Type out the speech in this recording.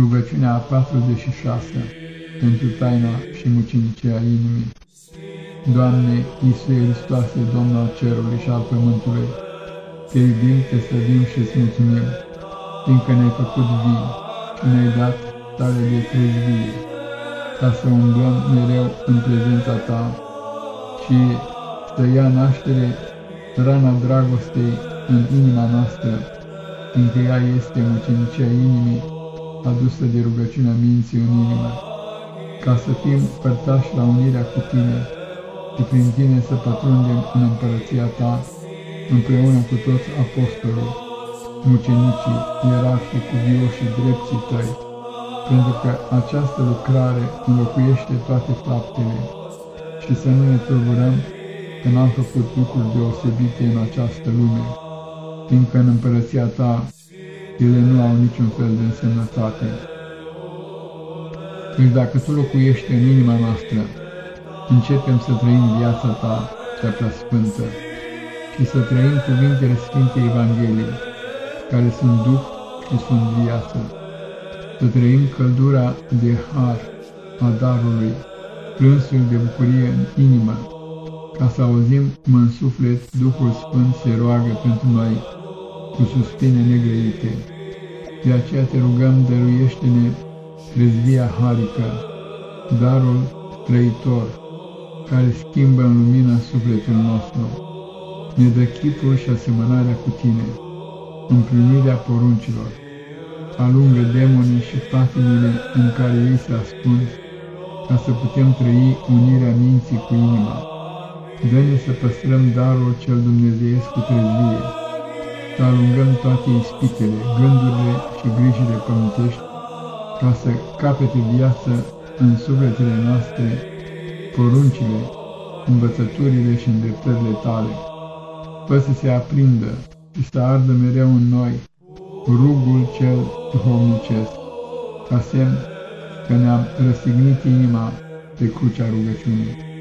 Rugăciunea a 46 pentru taina și mucinicia inimii. Doamne, Iisuse Hristoase, Domnul al cerului și al pământului, te iubim, te slăbim și îți mulțumim, fiindcă ne-ai făcut vii și ne-ai dat stare de trezvie, ca să umblăm mereu în prezența Ta și să ia naștere rana dragostei în inima noastră, fiindcă ea este mucinicia inimii, adusă de rugăciunea minții în inimă, ca să fim părtași la unirea cu Tine și prin Tine să pătrundem în împărăția Ta, împreună cu toți apostolii, mucenicii, ierarhii, cuvioșii, drepții Tăi, pentru că această lucrare înlocuiește toate faptele și să nu ne tulburăm că n-am făcut lucruri deosebite în această lume, fiindcă în împărăția Ta ele nu au niciun fel de însemnătate. Căci dacă Tu locuiești în inima noastră, începem să trăim viața Ta cea prea sfântă și să trăim cuvintele Sfintei Evangheliei, care sunt Duh și sunt viață. Să trăim căldura de har a darului, plânsul de bucurie în inimă, ca să auzim mă în suflet Duhul Sfânt se roagă pentru noi cu suspine negrăite. De aceea te rugăm, dăruiește-ne trezvia harică, darul trăitor, care schimbă în lumină sufletul nostru. Ne dă chipul și asemănarea cu tine, împlinirea poruncilor. Alungă demonii și patimile în care ei se ascund, ca să putem trăi unirea minții cu inima. Dă-ne să păstrăm darul cel dumnezeiesc cu trezvie, să alungăm toate ispitele, gândurile și grijile pământești, ca să capete viață în sufletele noastre poruncile, învățăturile și îndreptările tale. Fă să se aprindă și să ardă mereu în noi rugul cel duhovnicesc, ca semn că ne-am răstignit inima pe crucea rugăciunii.